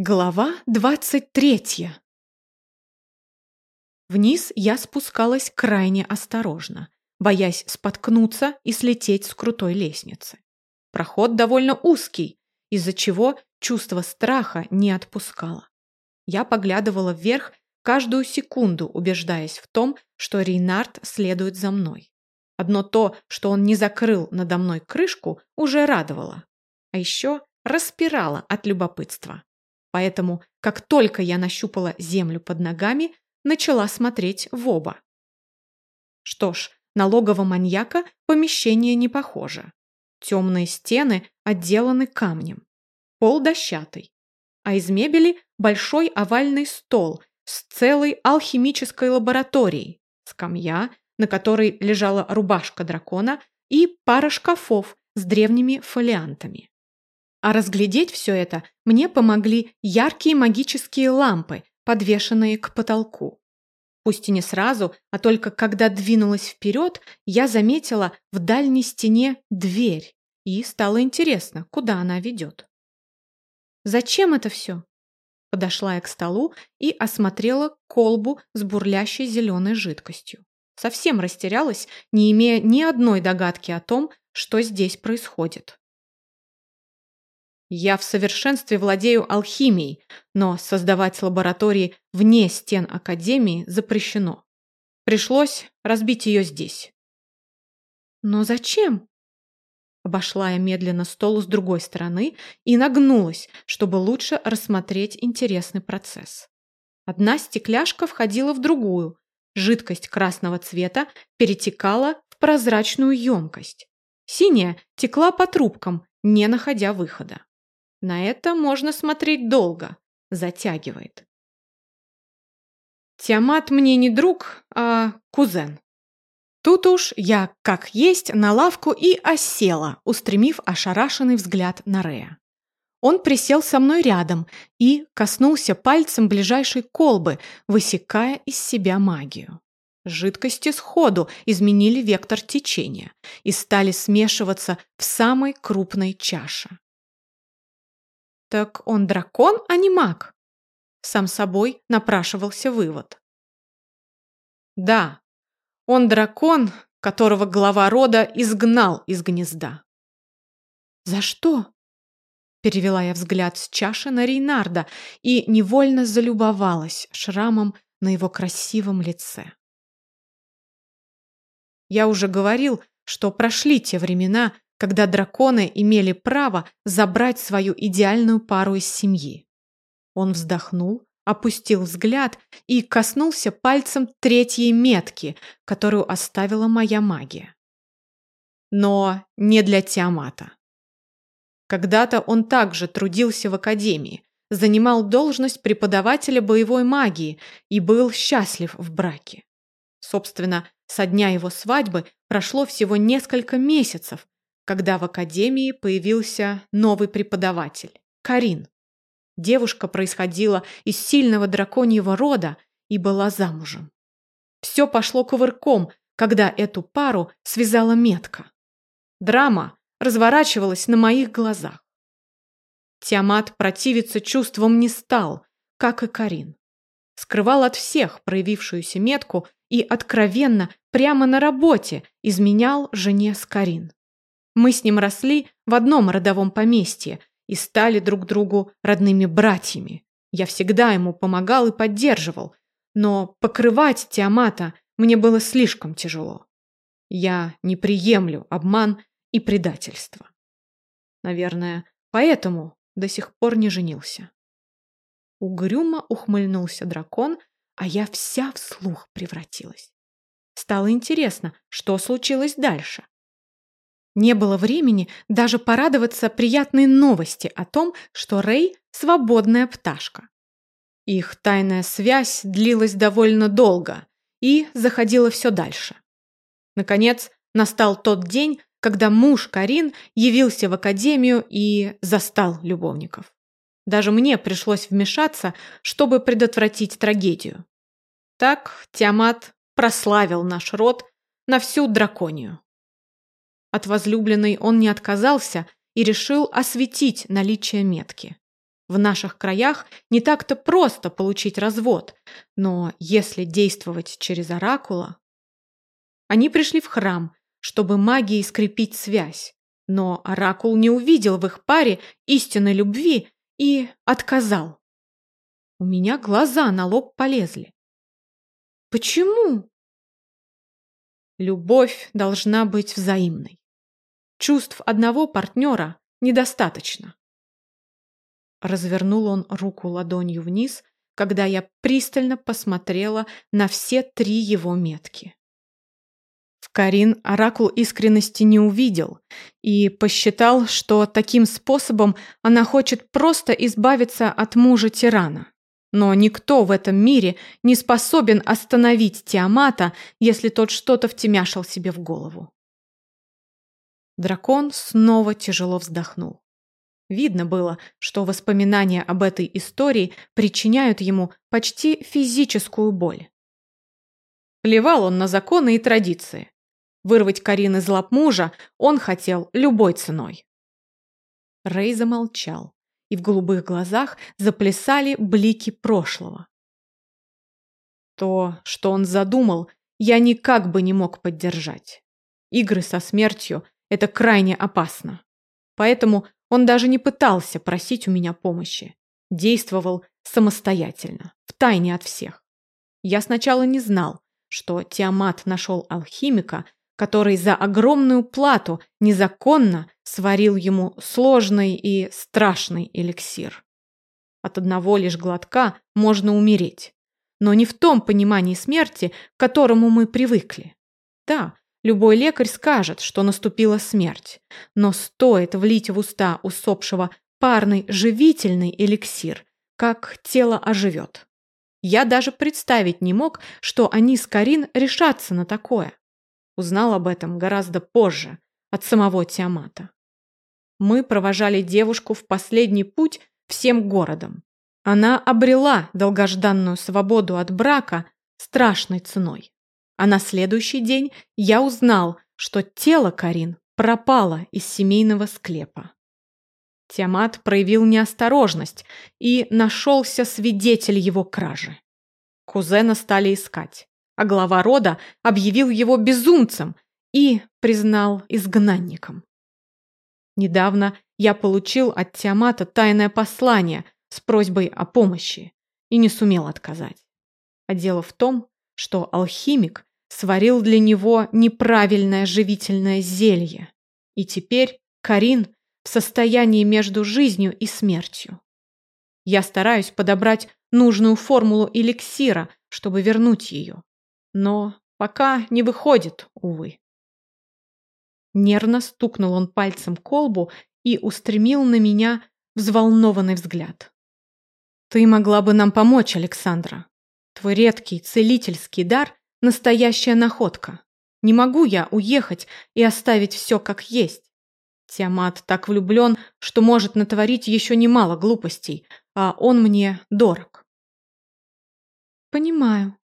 Глава двадцать третья. Вниз я спускалась крайне осторожно, боясь споткнуться и слететь с крутой лестницы. Проход довольно узкий, из-за чего чувство страха не отпускало. Я поглядывала вверх каждую секунду, убеждаясь в том, что Рейнард следует за мной. Одно то, что он не закрыл надо мной крышку, уже радовало. А еще распирало от любопытства. Поэтому, как только я нащупала землю под ногами, начала смотреть в оба. Что ж, на логово маньяка помещение не похоже. Темные стены отделаны камнем. Пол дощатый. А из мебели большой овальный стол с целой алхимической лабораторией, скамья, на которой лежала рубашка дракона и пара шкафов с древними фолиантами. А разглядеть все это мне помогли яркие магические лампы, подвешенные к потолку. Пусть и не сразу, а только когда двинулась вперед, я заметила в дальней стене дверь, и стало интересно, куда она ведет. «Зачем это все?» Подошла я к столу и осмотрела колбу с бурлящей зеленой жидкостью. Совсем растерялась, не имея ни одной догадки о том, что здесь происходит. Я в совершенстве владею алхимией, но создавать лаборатории вне стен Академии запрещено. Пришлось разбить ее здесь. Но зачем? Обошла я медленно стол с другой стороны и нагнулась, чтобы лучше рассмотреть интересный процесс. Одна стекляшка входила в другую. Жидкость красного цвета перетекала в прозрачную емкость. Синяя текла по трубкам, не находя выхода. На это можно смотреть долго. Затягивает. Тиамат мне не друг, а кузен. Тут уж я, как есть, на лавку и осела, устремив ошарашенный взгляд на Рея. Он присел со мной рядом и коснулся пальцем ближайшей колбы, высекая из себя магию. Жидкости сходу изменили вектор течения и стали смешиваться в самой крупной чаше. Так он дракон, а не маг? Сам собой напрашивался вывод. Да, он дракон, которого глава рода изгнал из гнезда. За что? Перевела я взгляд с чаши на Рейнарда и невольно залюбовалась шрамом на его красивом лице. Я уже говорил, что прошли те времена, когда драконы имели право забрать свою идеальную пару из семьи. Он вздохнул, опустил взгляд и коснулся пальцем третьей метки, которую оставила моя магия. Но не для Тиамата. Когда-то он также трудился в академии, занимал должность преподавателя боевой магии и был счастлив в браке. Собственно, со дня его свадьбы прошло всего несколько месяцев, когда в академии появился новый преподаватель – Карин. Девушка происходила из сильного драконьего рода и была замужем. Все пошло кувырком, когда эту пару связала метка. Драма разворачивалась на моих глазах. Тиамат противиться чувствам не стал, как и Карин. Скрывал от всех проявившуюся метку и откровенно прямо на работе изменял жене с Карин. Мы с ним росли в одном родовом поместье и стали друг другу родными братьями. Я всегда ему помогал и поддерживал, но покрывать Тиамата мне было слишком тяжело. Я не приемлю обман и предательство. Наверное, поэтому до сих пор не женился. Угрюмо ухмыльнулся дракон, а я вся в слух превратилась. Стало интересно, что случилось дальше. Не было времени даже порадоваться приятной новости о том, что Рэй – свободная пташка. Их тайная связь длилась довольно долго и заходила все дальше. Наконец, настал тот день, когда муж Карин явился в академию и застал любовников. Даже мне пришлось вмешаться, чтобы предотвратить трагедию. Так Тиамат прославил наш род на всю драконию. От возлюбленной он не отказался и решил осветить наличие метки. В наших краях не так-то просто получить развод, но если действовать через оракула... Они пришли в храм, чтобы магией скрепить связь, но оракул не увидел в их паре истинной любви и отказал. У меня глаза на лоб полезли. Почему? Любовь должна быть взаимной. Чувств одного партнера недостаточно. Развернул он руку ладонью вниз, когда я пристально посмотрела на все три его метки. В Карин Оракул искренности не увидел и посчитал, что таким способом она хочет просто избавиться от мужа-тирана. Но никто в этом мире не способен остановить Тиамата, если тот что-то втемяшил себе в голову. Дракон снова тяжело вздохнул. Видно было, что воспоминания об этой истории причиняют ему почти физическую боль. Плевал он на законы и традиции. Вырвать Карин из лап мужа он хотел любой ценой. Рэй замолчал, и в голубых глазах заплясали блики прошлого. То, что он задумал, я никак бы не мог поддержать. Игры со смертью – это крайне опасно. Поэтому он даже не пытался просить у меня помощи. Действовал самостоятельно, втайне от всех. Я сначала не знал, что Тиамат нашел алхимика, который за огромную плату незаконно сварил ему сложный и страшный эликсир. От одного лишь глотка можно умереть, но не в том понимании смерти, к которому мы привыкли. Да, Любой лекарь скажет, что наступила смерть, но стоит влить в уста усопшего парный живительный эликсир, как тело оживет. Я даже представить не мог, что они с Карин решатся на такое. Узнал об этом гораздо позже, от самого Тиамата. Мы провожали девушку в последний путь всем городом. Она обрела долгожданную свободу от брака страшной ценой. А на следующий день я узнал, что тело Карин пропало из семейного склепа. Тиамат проявил неосторожность, и нашелся свидетель его кражи. Кузена стали искать, а глава рода объявил его безумцем и признал изгнанником. Недавно я получил от Тиамата тайное послание с просьбой о помощи и не сумел отказать. А дело в том, что алхимик сварил для него неправильное живительное зелье. И теперь Карин в состоянии между жизнью и смертью. Я стараюсь подобрать нужную формулу эликсира, чтобы вернуть ее. Но пока не выходит, увы. Нервно стукнул он пальцем колбу и устремил на меня взволнованный взгляд. «Ты могла бы нам помочь, Александра. Твой редкий целительский дар Настоящая находка. Не могу я уехать и оставить все как есть. Тиамат так влюблен, что может натворить еще немало глупостей, а он мне дорог. Понимаю.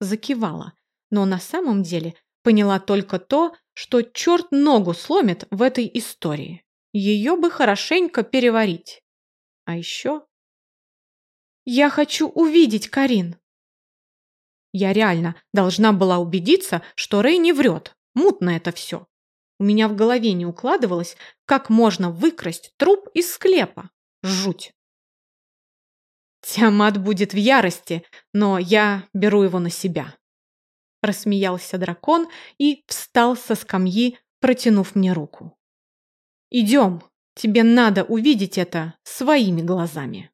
Закивала, но на самом деле поняла только то, что черт ногу сломит в этой истории. Ее бы хорошенько переварить. А еще... Я хочу увидеть Карин. Я реально должна была убедиться, что Рэй не врет. Мутно это все. У меня в голове не укладывалось, как можно выкрасть труп из склепа. Жуть. Тиамат будет в ярости, но я беру его на себя. Рассмеялся дракон и встал со скамьи, протянув мне руку. Идем, тебе надо увидеть это своими глазами.